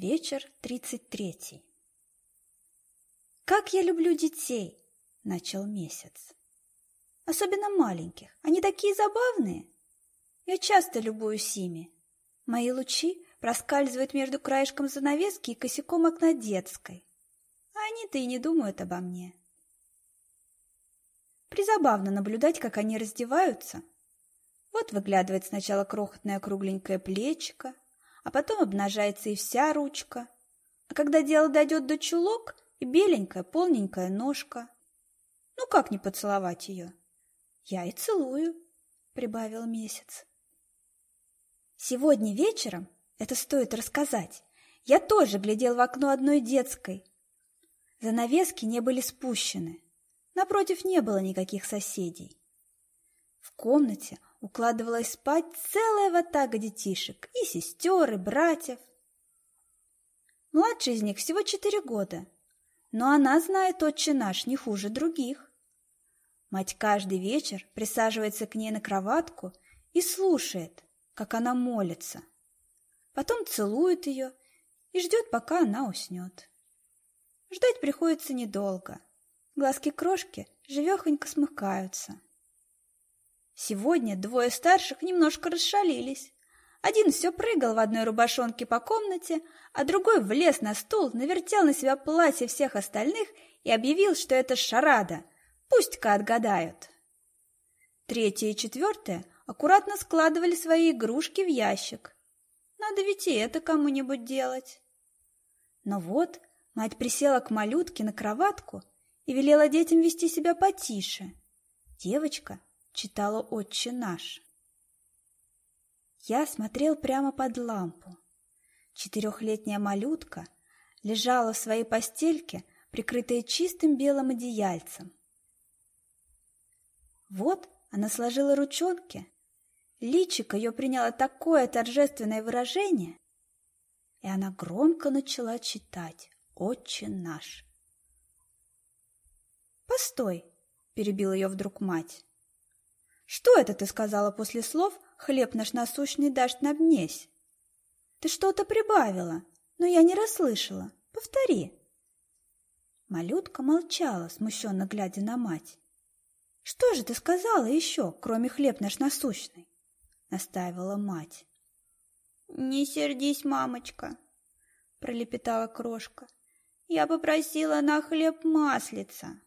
Вечер тридцать третий. «Как я люблю детей!» — начал месяц. «Особенно маленьких. Они такие забавные. Я часто любуюсь ими. Мои лучи проскальзывают между краешком занавески и косяком окна детской. А они-то и не думают обо мне. Призабавно наблюдать, как они раздеваются. Вот выглядывает сначала крохотное кругленькое плечико, а потом обнажается и вся ручка. А когда дело дойдет до чулок, и беленькая, полненькая ножка. Ну, как не поцеловать ее? Я и целую, прибавил месяц. Сегодня вечером, это стоит рассказать, я тоже глядел в окно одной детской. Занавески не были спущены. Напротив не было никаких соседей. В комнате укладывалась спать целая ватага детишек, и сестер, и братьев. Младший из них всего четыре года, но она знает отче наш не хуже других. Мать каждый вечер присаживается к ней на кроватку и слушает, как она молится. Потом целует ее и ждет, пока она уснет. Ждать приходится недолго. Глазки крошки живехонько смыкаются. Сегодня двое старших немножко расшалились. Один все прыгал в одной рубашонке по комнате, а другой влез на стул, навертел на себя платье всех остальных и объявил, что это шарада. Пусть-ка отгадают. Третья и четвертая аккуратно складывали свои игрушки в ящик. Надо ведь и это кому-нибудь делать. Но вот мать присела к малютке на кроватку и велела детям вести себя потише. Девочка читала «Отче наш». Я смотрел прямо под лампу. Четырехлетняя малютка лежала в своей постельке, прикрытая чистым белым одеяльцем. Вот она сложила ручонки, личико ее приняло такое торжественное выражение, и она громко начала читать «Отче наш». «Постой!» – перебил ее вдруг мать. Что это ты сказала после слов «хлеб наш насущный дашь нам днесь»? Ты что-то прибавила, но я не расслышала. Повтори. Малютка молчала, смущенно глядя на мать. Что же ты сказала еще, кроме хлеб наш насущный? Настаивала мать. Не сердись, мамочка, пролепетала крошка. Я попросила на хлеб маслица.